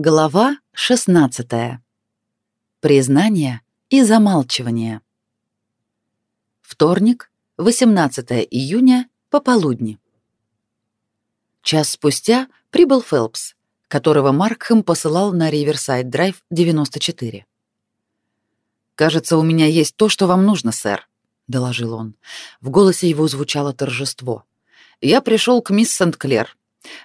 Глава 16. Признание и замалчивание. Вторник, 18 июня, пополудни. Час спустя прибыл Фелпс, которого Маркхэм посылал на Риверсайд-драйв 94. «Кажется, у меня есть то, что вам нужно, сэр», — доложил он. В голосе его звучало торжество. «Я пришел к мисс Сент-Клер.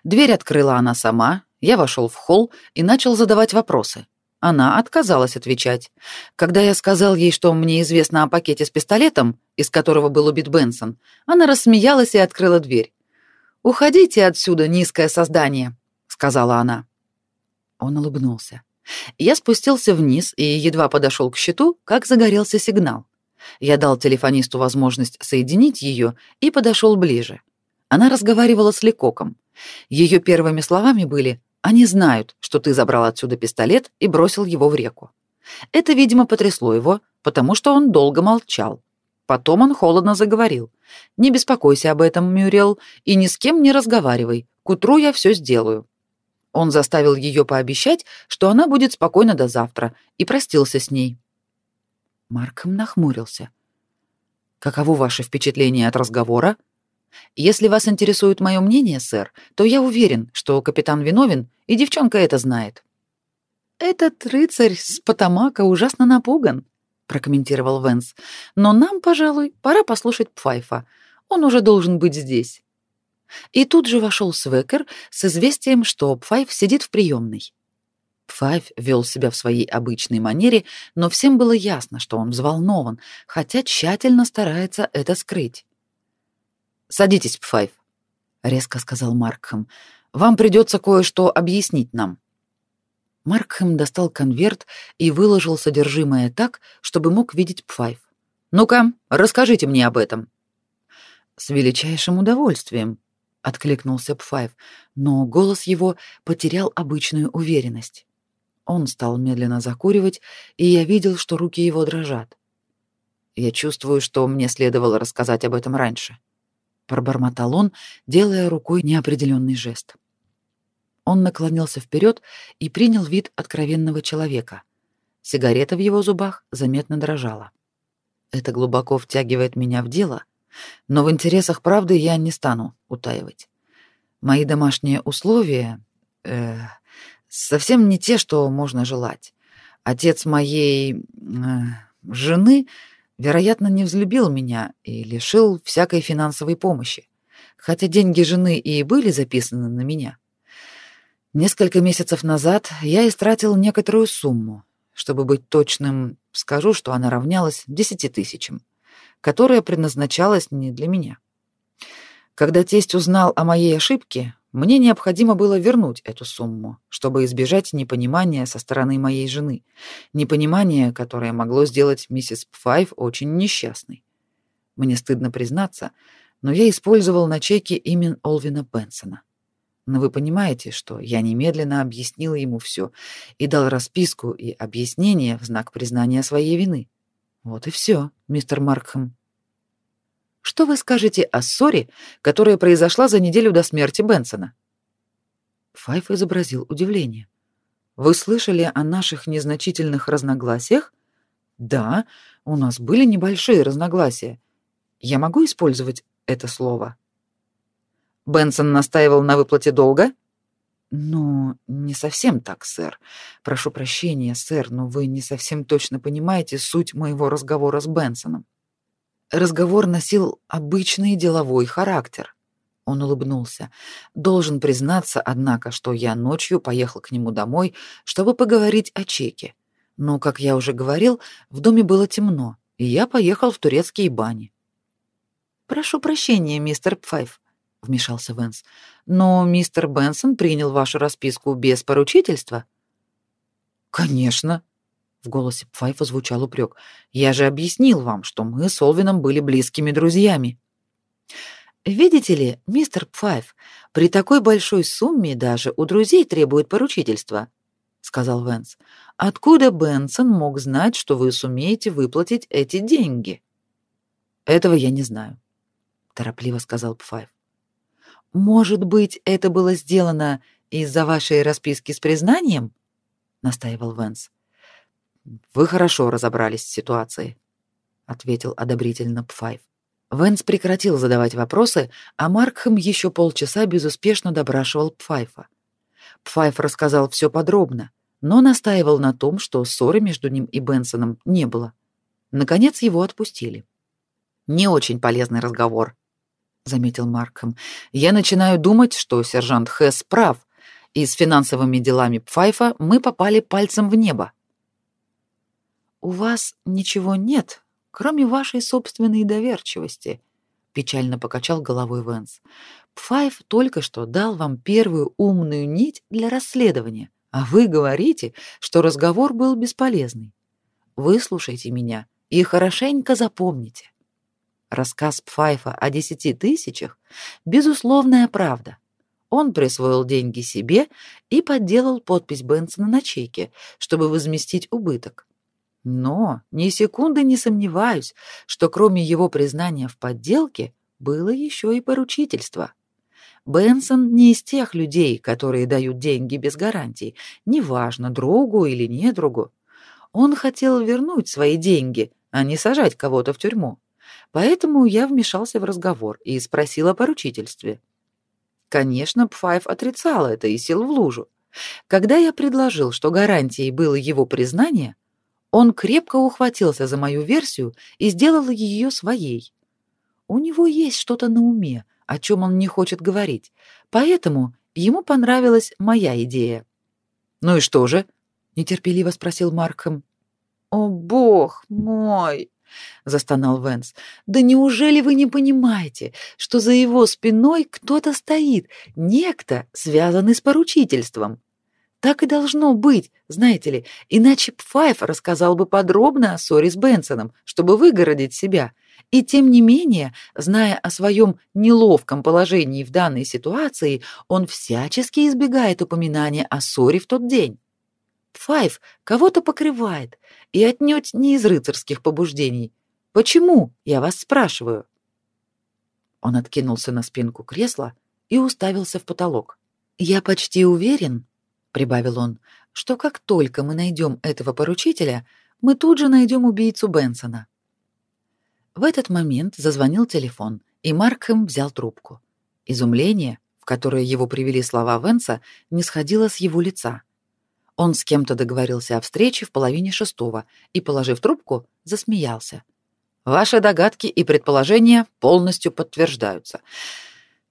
Дверь открыла она сама, я вошел в холл и начал задавать вопросы. Она отказалась отвечать. Когда я сказал ей, что мне известно о пакете с пистолетом, из которого был убит Бенсон, она рассмеялась и открыла дверь. «Уходите отсюда, низкое создание», — сказала она. Он улыбнулся. Я спустился вниз и едва подошел к щиту, как загорелся сигнал. Я дал телефонисту возможность соединить ее и подошел ближе. Она разговаривала с Лекоком. Ее первыми словами были они знают, что ты забрал отсюда пистолет и бросил его в реку. Это, видимо, потрясло его, потому что он долго молчал. Потом он холодно заговорил. «Не беспокойся об этом, Мюрел, и ни с кем не разговаривай. К утру я все сделаю». Он заставил ее пообещать, что она будет спокойна до завтра, и простился с ней. Марком нахмурился. «Каково ваше впечатление от разговора?» Если вас интересует мое мнение, сэр, то я уверен, что капитан виновен, и девчонка это знает. Этот рыцарь с Потамака ужасно напуган, прокомментировал Венс. Но нам, пожалуй, пора послушать Пфайфа. Он уже должен быть здесь. И тут же вошел Свекер с известием, что Пфайф сидит в приемной. Пфайф вел себя в своей обычной манере, но всем было ясно, что он взволнован, хотя тщательно старается это скрыть. Садитесь, Пфайф, резко сказал Маркхэм. Вам придется кое-что объяснить нам. Маркхэм достал конверт и выложил содержимое так, чтобы мог видеть Пфайф. Ну-ка, расскажите мне об этом. С величайшим удовольствием, откликнулся Пфайф, но голос его потерял обычную уверенность. Он стал медленно закуривать, и я видел, что руки его дрожат. Я чувствую, что мне следовало рассказать об этом раньше пробормотал он, делая рукой неопределенный жест. Он наклонился вперед и принял вид откровенного человека. Сигарета в его зубах заметно дрожала. Это глубоко втягивает меня в дело, но в интересах правды я не стану утаивать. Мои домашние условия э, совсем не те, что можно желать. Отец моей э, жены вероятно, не взлюбил меня и лишил всякой финансовой помощи, хотя деньги жены и были записаны на меня. Несколько месяцев назад я истратил некоторую сумму. Чтобы быть точным, скажу, что она равнялась десяти тысячам, которая предназначалась не для меня. Когда тесть узнал о моей ошибке, мне необходимо было вернуть эту сумму, чтобы избежать непонимания со стороны моей жены, непонимания, которое могло сделать миссис Пфайв очень несчастной. Мне стыдно признаться, но я использовал на чеке имя Олвина Бенсона. Но вы понимаете, что я немедленно объяснил ему все и дал расписку и объяснение в знак признания своей вины. Вот и все, мистер Маркхэм. Что вы скажете о ссоре, которая произошла за неделю до смерти Бенсона? Файф изобразил удивление. Вы слышали о наших незначительных разногласиях? Да, у нас были небольшие разногласия. Я могу использовать это слово? Бенсон настаивал на выплате долга? Ну, не совсем так, сэр. Прошу прощения, сэр, но вы не совсем точно понимаете суть моего разговора с Бенсоном. Разговор носил обычный деловой характер. Он улыбнулся. Должен признаться, однако, что я ночью поехал к нему домой, чтобы поговорить о чеке. Но, как я уже говорил, в доме было темно, и я поехал в турецкие бани. Прошу прощения, мистер Пфайф, вмешался Венс. Но мистер Бенсон принял вашу расписку без поручительства. Конечно, в голосе Пфайфа звучал упрек. «Я же объяснил вам, что мы с Олвином были близкими друзьями». «Видите ли, мистер Пфайф, при такой большой сумме даже у друзей требует поручительства», — сказал Венс. «Откуда Бенсон мог знать, что вы сумеете выплатить эти деньги?» «Этого я не знаю», — торопливо сказал Пфайф. «Может быть, это было сделано из-за вашей расписки с признанием?» настаивал Венс. Вы хорошо разобрались с ситуацией, ответил одобрительно Пфайф. Венс прекратил задавать вопросы, а Маркхэм еще полчаса безуспешно допрашивал Пфайфа. Пфайф рассказал все подробно, но настаивал на том, что ссоры между ним и Бенсоном не было. Наконец его отпустили. Не очень полезный разговор, заметил Маркхэм. Я начинаю думать, что сержант Хэс прав, и с финансовыми делами Пфайфа мы попали пальцем в небо. У вас ничего нет, кроме вашей собственной доверчивости, печально покачал головой Венс. Пфайф только что дал вам первую умную нить для расследования, а вы говорите, что разговор был бесполезный. Выслушайте меня и хорошенько запомните. Рассказ Пфайфа о десяти тысячах — безусловная правда. Он присвоил деньги себе и подделал подпись Бенсона на чеке, чтобы возместить убыток. Но ни секунды не сомневаюсь, что кроме его признания в подделке было еще и поручительство. Бенсон не из тех людей, которые дают деньги без гарантий, неважно, другу или не другу. Он хотел вернуть свои деньги, а не сажать кого-то в тюрьму. Поэтому я вмешался в разговор и спросил о поручительстве. Конечно, Пфайф отрицал это и сел в лужу. Когда я предложил, что гарантией было его признание, он крепко ухватился за мою версию и сделал ее своей. У него есть что-то на уме, о чем он не хочет говорить, поэтому ему понравилась моя идея. «Ну и что же?» — нетерпеливо спросил Маркхэм. «О, бог мой!» — застонал Венс. «Да неужели вы не понимаете, что за его спиной кто-то стоит, некто, связанный с поручительством? Так и должно быть, знаете ли, иначе Пфайф рассказал бы подробно о ссоре с Бенсоном, чтобы выгородить себя. И тем не менее, зная о своем неловком положении в данной ситуации, он всячески избегает упоминания о ссоре в тот день. Пфайф кого-то покрывает, и отнюдь не из рыцарских побуждений. Почему, я вас спрашиваю?» Он откинулся на спинку кресла и уставился в потолок. «Я почти уверен, прибавил он, что как только мы найдем этого поручителя, мы тут же найдем убийцу Бенсона. В этот момент зазвонил телефон, и Маркхэм взял трубку. Изумление, в которое его привели слова Венса, не сходило с его лица. Он с кем-то договорился о встрече в половине шестого и, положив трубку, засмеялся. Ваши догадки и предположения полностью подтверждаются.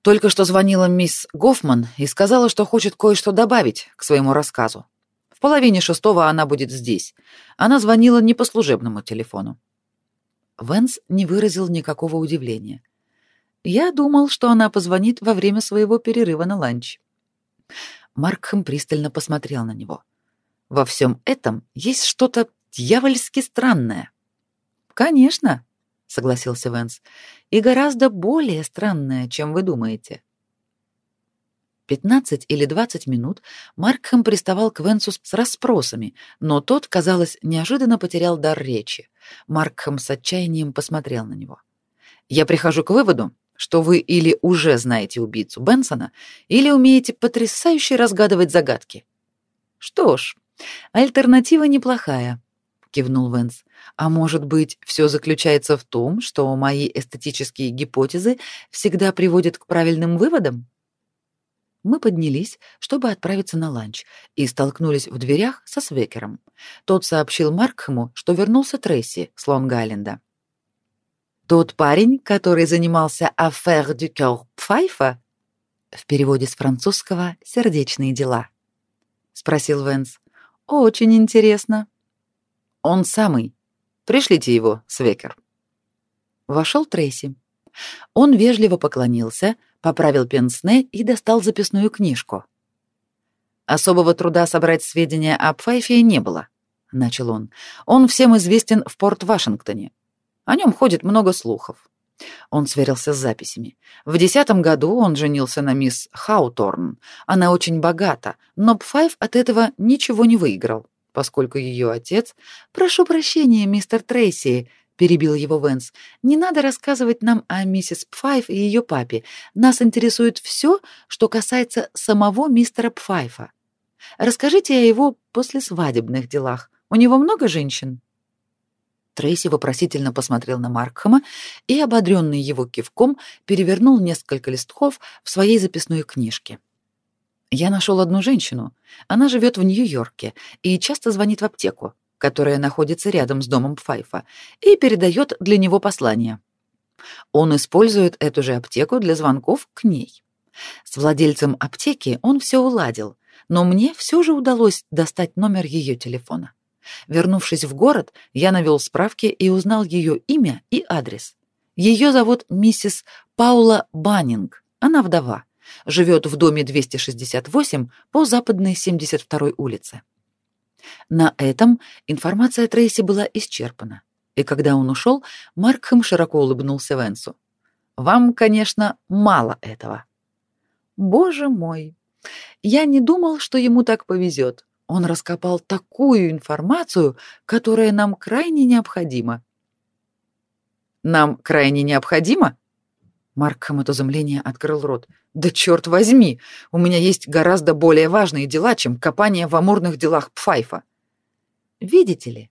Только что звонила мисс Гофман и сказала, что хочет кое-что добавить к своему рассказу. В половине шестого она будет здесь. Она звонила не по служебному телефону. Венс не выразил никакого удивления. Я думал, что она позвонит во время своего перерыва на ланч. Маркхэм пристально посмотрел на него. Во всем этом есть что-то дьявольски странное. Конечно, согласился Венс. И гораздо более странное, чем вы думаете. 15 или 20 минут Маркхэм приставал к Венсу с расспросами, но тот, казалось, неожиданно потерял дар речи. Маркхэм с отчаянием посмотрел на него. «Я прихожу к выводу, что вы или уже знаете убийцу Бенсона, или умеете потрясающе разгадывать загадки». «Что ж, альтернатива неплохая», — кивнул Венс. А может быть, все заключается в том, что мои эстетические гипотезы всегда приводят к правильным выводам? Мы поднялись, чтобы отправиться на ланч, и столкнулись в дверях со Свекером. Тот сообщил Маркхэму, что вернулся Трейси с Лонг-Айленда. «Тот парень, который занимался «affaire du cœur Пфайфа»?» В переводе с французского «сердечные дела», — спросил Венс. «Очень интересно». «Он самый», Пришлите его, Свекер. Вошел Трейси. Он вежливо поклонился, поправил пенсне и достал записную книжку. Особого труда собрать сведения об Файфе не было, начал он. Он всем известен в Порт-Вашингтоне. О нем ходит много слухов. Он сверился с записями. В десятом году он женился на мисс Хауторн. Она очень богата, но Пфайф от этого ничего не выиграл поскольку ее отец... «Прошу прощения, мистер Трейси», — перебил его Венс. «Не надо рассказывать нам о миссис Пфайф и ее папе. Нас интересует все, что касается самого мистера Пфайфа. Расскажите о его послесвадебных делах. У него много женщин?» Трейси вопросительно посмотрел на Маркхэма и, ободренный его кивком, перевернул несколько листков в своей записной книжке. «Я нашел одну женщину. Она живет в Нью-Йорке и часто звонит в аптеку, которая находится рядом с домом Пфайфа, и передает для него послание. Он использует эту же аптеку для звонков к ней. С владельцем аптеки он все уладил, но мне все же удалось достать номер ее телефона. Вернувшись в город, я навел справки и узнал ее имя и адрес. Ее зовут миссис Паула Баннинг. Она вдова. Живет в доме 268 по западной 72-й улице. На этом информация Трейси была исчерпана. И когда он ушел, Маркхэм широко улыбнулся Венсу. «Вам, конечно, мало этого». «Боже мой! Я не думал, что ему так повезет. Он раскопал такую информацию, которая нам крайне необходима». «Нам крайне необходимо?» Маркхэм от изумления открыл рот. «Да черт возьми! У меня есть гораздо более важные дела, чем копание в амурных делах Пфайфа». «Видите ли,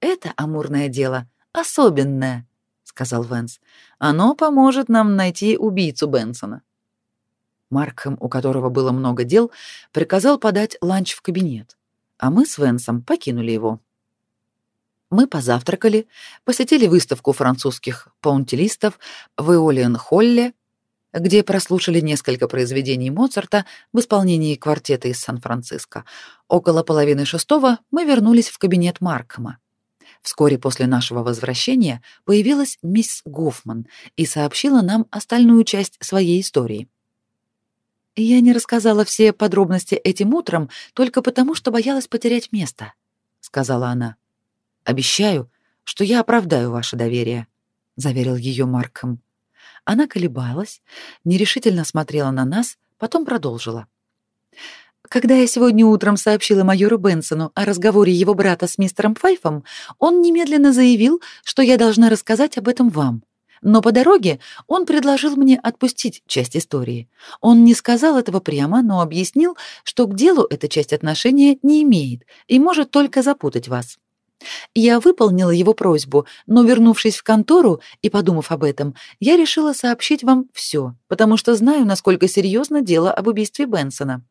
это амурное дело особенное», — сказал Венс. «Оно поможет нам найти убийцу Бенсона». Маркхэм, у которого было много дел, приказал подать ланч в кабинет, а мы с Венсом покинули его. Мы позавтракали, посетили выставку французских паунтилистов в Эолиен-Холле, где прослушали несколько произведений Моцарта в исполнении квартета из Сан-Франциско. Около половины шестого мы вернулись в кабинет Маркхэма. Вскоре после нашего возвращения появилась мисс Гофман и сообщила нам остальную часть своей истории. Я не рассказала все подробности этим утром только потому, что боялась потерять место, сказала она. Обещаю, что я оправдаю ваше доверие, заверил ее Маркхэм. Она колебалась, нерешительно смотрела на нас, потом продолжила. Когда я сегодня утром сообщила майору Бенсону о разговоре его брата с мистером Файфом, он немедленно заявил, что я должна рассказать об этом вам. Но по дороге он предложил мне отпустить часть истории. Он не сказал этого прямо, но объяснил, что к делу эта часть отношения не имеет и может только запутать вас. Я выполнила его просьбу, но, вернувшись в контору и подумав об этом, я решила сообщить вам все, потому что знаю, насколько серьезно дело об убийстве Бенсона.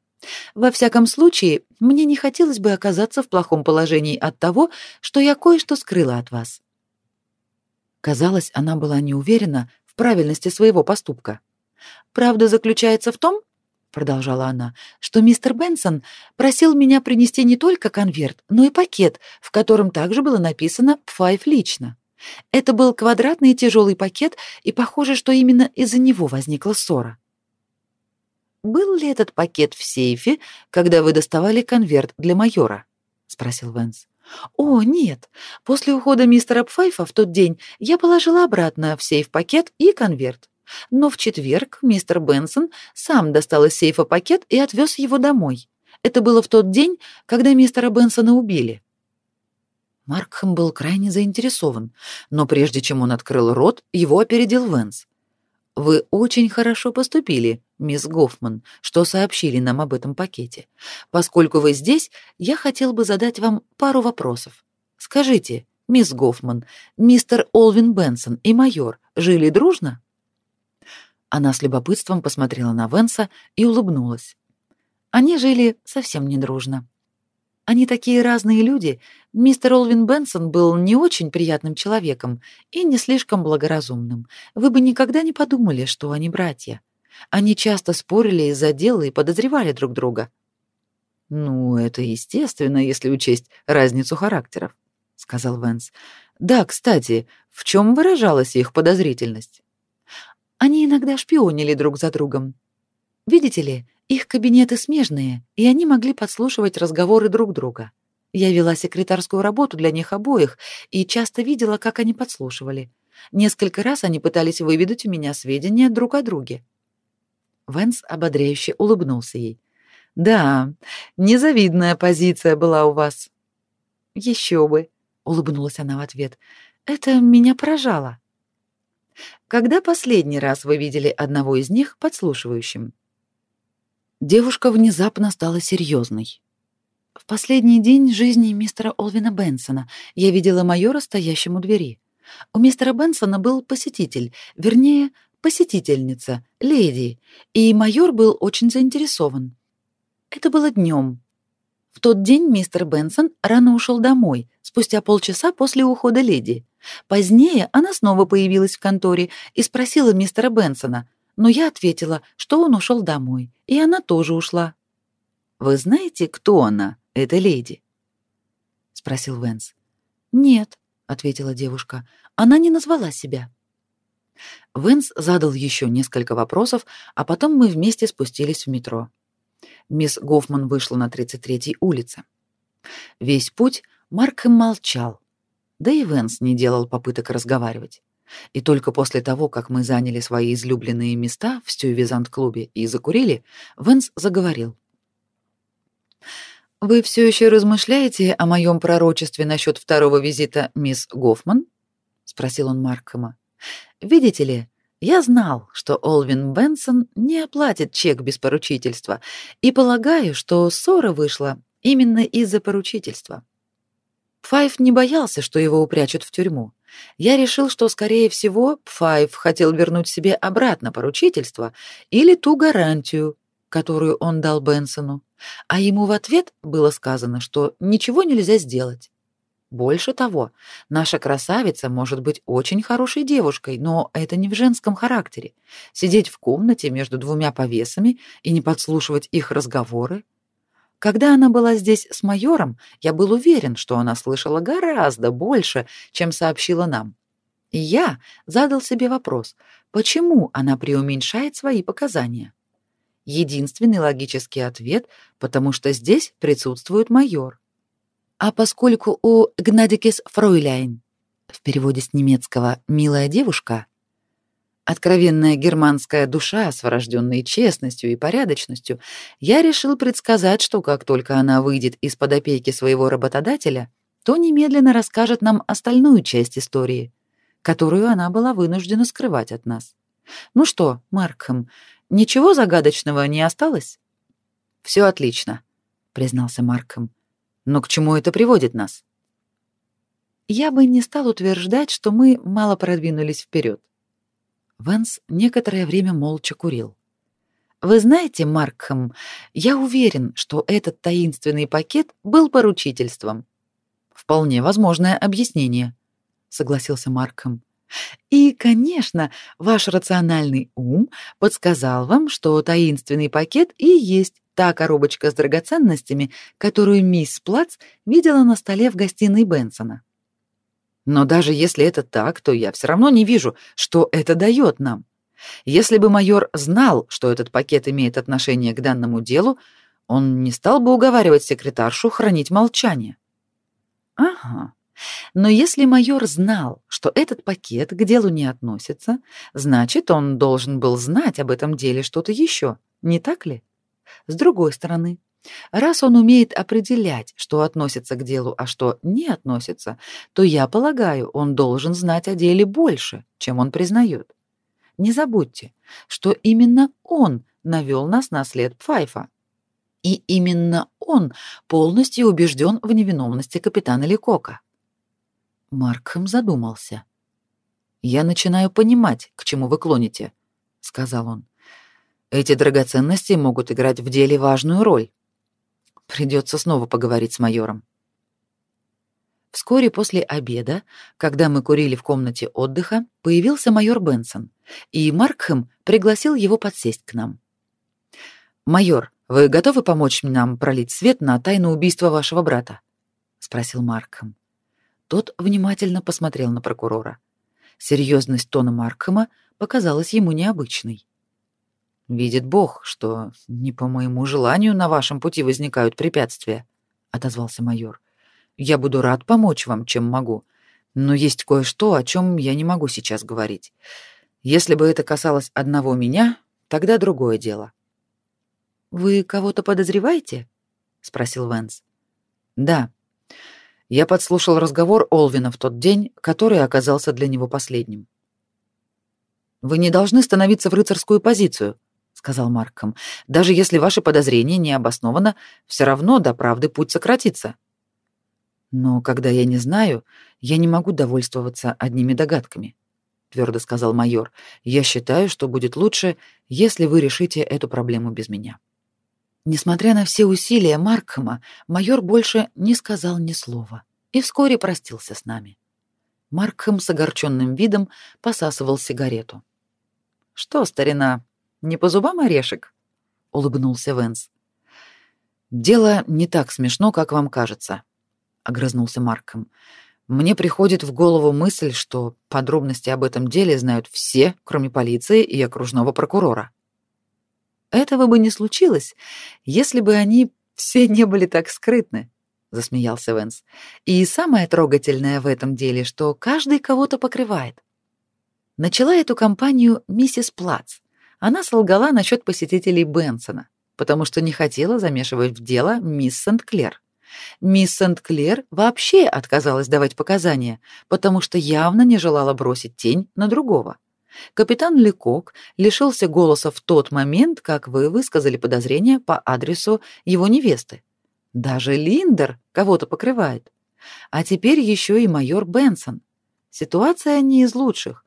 Во всяком случае, мне не хотелось бы оказаться в плохом положении от того, что я кое-что скрыла от вас. Казалось, она была не уверена в правильности своего поступка. Правда заключается в том, продолжала она, что мистер Бенсон просил меня принести не только конверт, но и пакет, в котором также было написано «Пфайф лично». Это был квадратный тяжелый пакет, и похоже, что именно из-за него возникла ссора. «Был ли этот пакет в сейфе, когда вы доставали конверт для майора?» — спросил Венс. «О, нет. После ухода мистера Пфайфа в тот день я положила обратно в сейф пакет и конверт. Но в четверг мистер Бенсон сам достал из сейфа пакет и отвез его домой. Это было в тот день, когда мистера Бенсона убили». Маркхэм был крайне заинтересован, но прежде чем он открыл рот, его опередил Венс. Вы очень хорошо поступили, мисс Гофман, что сообщили нам об этом пакете. Поскольку вы здесь, я хотел бы задать вам пару вопросов. Скажите, мисс Гофман, мистер Олвин Бенсон и майор жили дружно? Она с любопытством посмотрела на Венса и улыбнулась. Они жили совсем не дружно. Они такие разные люди. Мистер Олвин Бенсон был не очень приятным человеком и не слишком благоразумным. Вы бы никогда не подумали, что они братья. Они часто спорили из-за дела и подозревали друг друга. Ну, это естественно, если учесть разницу характеров, сказал Венс. Да, кстати, в чем выражалась их подозрительность? Они иногда шпионили друг за другом. Видите ли, их кабинеты смежные, и они могли подслушивать разговоры друг друга. Я вела секретарскую работу для них обоих и часто видела, как они подслушивали. Несколько раз они пытались выведать у меня сведения друг о друге. Венс ободряюще улыбнулся ей. «Да, незавидная позиция была у вас». «Еще бы», — улыбнулась она в ответ. «Это меня поражало». «Когда последний раз вы видели одного из них подслушивающим?» Девушка внезапно стала серьезной. последний день жизни мистера Олвина Бенсона я видела майора стоящим у двери. У мистера Бенсона был посетитель, вернее, посетительница, леди, и майор был очень заинтересован. Это было днем. В тот день мистер Бенсон рано ушел домой, спустя полчаса после ухода леди. Позднее она снова появилась в конторе и спросила мистера Бенсона, но я ответила, что он ушел домой, и она тоже ушла. «Вы знаете, кто она, эта леди?» — спросил Венс. «Нет», — ответила девушка, — «она не назвала себя». Венс задал еще несколько вопросов, а потом мы вместе спустились в метро. Мисс Гофман вышла на 33-й улице. Весь путь Маркхэм молчал, да и Венс не делал попыток разговаривать. И только после того, как мы заняли свои излюбленные места в Стювизант-клубе и закурили, Венс заговорил. «Вы все еще размышляете о моем пророчестве насчет второго визита мисс Гофман?» — спросил он Маркхэма. «Видите ли, я знал, что Олвин Бенсон не оплатит чек без поручительства, и полагаю, что ссора вышла именно из-за поручительства. Пфайф не боялся, что его упрячут в тюрьму. Я решил, что, скорее всего, Пфайф хотел вернуть себе обратно поручительство или ту гарантию, которую он дал Бенсону, а ему в ответ было сказано, что ничего нельзя сделать. Больше того, наша красавица может быть очень хорошей девушкой, но это не в женском характере. Сидеть в комнате между двумя повесами и не подслушивать их разговоры. Когда она была здесь с майором, я был уверен, что она слышала гораздо больше, чем сообщила нам. И я задал себе вопрос, почему она преуменьшает свои показания. Единственный логический ответ, потому что здесь присутствует майор. А поскольку у Гнадикис Фройляйн, в переводе с немецкого «милая девушка», откровенная германская душа с врожденной честностью и порядочностью, я решил предсказать, что как только она выйдет из-под опеки своего работодателя, то немедленно расскажет нам остальную часть истории, которую она была вынуждена скрывать от нас. Ну что, Маркхэм, ничего загадочного не осталось? Все отлично, признался Маркхэм. Но к чему это приводит нас? Я бы не стал утверждать, что мы мало продвинулись вперед. Венс некоторое время молча курил. Вы знаете, Маркхэм, я уверен, что этот таинственный пакет был поручительством. Вполне возможное объяснение, согласился Маркхэм. И, конечно, ваш рациональный ум подсказал вам, что таинственный пакет и есть та коробочка с драгоценностями, которую мисс Плац видела на столе в гостиной Бенсона. Но даже если это так, то я все равно не вижу, что это дает нам. Если бы майор знал, что этот пакет имеет отношение к данному делу, он не стал бы уговаривать секретаршу хранить молчание. Ага. Но если майор знал, что этот пакет к делу не относится, значит, он должен был знать об этом деле что-то еще, не так ли? С другой стороны, раз он умеет определять, что относится к делу, а что не относится, то я полагаю, он должен знать о деле больше, чем он признает. Не забудьте, что именно он навел нас на след Пфайфа. И именно он полностью убежден в невиновности капитана Лекока. Маркхэм задумался. «Я начинаю понимать, к чему вы клоните», — сказал он. Эти драгоценности могут играть в деле важную роль. Придется снова поговорить с майором. Вскоре после обеда, когда мы курили в комнате отдыха, появился майор Бенсон, и Маркхэм пригласил его подсесть к нам. «Майор, вы готовы помочь нам пролить свет на тайну убийства вашего брата?» — спросил Маркхэм. Тот внимательно посмотрел на прокурора. Серьезность тона Маркхэма показалась ему необычной. Видит Бог, что не по моему желанию на вашем пути возникают препятствия, отозвался майор. Я буду рад помочь вам, чем могу, но есть кое-что, о чем я не могу сейчас говорить. Если бы это касалось одного меня, тогда другое дело. Вы кого-то подозреваете? спросил Венс. Да. Я подслушал разговор Олвина в тот день, который оказался для него последним. Вы не должны становиться в рыцарскую позицию, сказал Марком. Даже если ваши подозрения не обоснованы, все равно до правды путь сократится. Но когда я не знаю, я не могу довольствоваться одними догадками, твердо сказал майор. Я считаю, что будет лучше, если вы решите эту проблему без меня. Несмотря на все усилия Маркхэма, майор больше не сказал ни слова и вскоре простился с нами. Маркхэм с огорченным видом посасывал сигарету. «Что, старина, не по зубам орешек?» — улыбнулся Венс. «Дело не так смешно, как вам кажется», — огрызнулся Маркхэм. «Мне приходит в голову мысль, что подробности об этом деле знают все, кроме полиции и окружного прокурора». «Этого бы не случилось, если бы они все не были так скрытны», — засмеялся Венс. «И самое трогательное в этом деле, что каждый кого-то покрывает. Начала эту кампанию миссис Плац. Она солгала насчет посетителей Бенсона, потому что не хотела замешивать в дело мисс Сент-Клер. Мисс Сент-Клер вообще отказалась давать показания, потому что явно не желала бросить тень на другого. Капитан Лекок лишился голоса в тот момент, как вы высказали подозрения по адресу его невесты. Даже Линдер кого-то покрывает. А теперь еще и майор Бенсон. Ситуация не из лучших,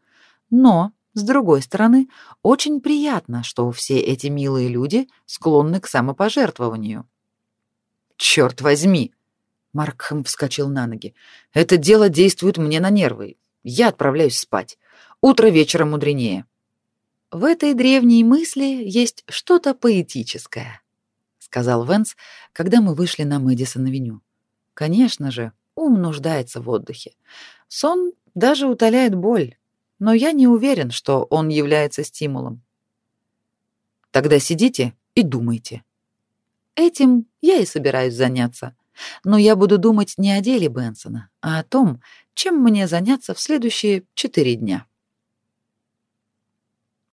но, с другой стороны, очень приятно, что все эти милые люди склонны к самопожертвованию. «Черт возьми!» Маркхэм вскочил на ноги. «Это дело действует мне на нервы. Я отправляюсь спать. Утро вечера мудренее». «В этой древней мысли есть что-то поэтическое», — сказал Венс, когда мы вышли на Мэдисон-авеню. «Конечно же, ум нуждается в отдыхе. Сон даже утоляет боль, но я не уверен, что он является стимулом. Тогда сидите и думайте. Этим я и собираюсь заняться. Но я буду думать не о деле Бенсона, а о том, чем мне заняться в следующие четыре дня.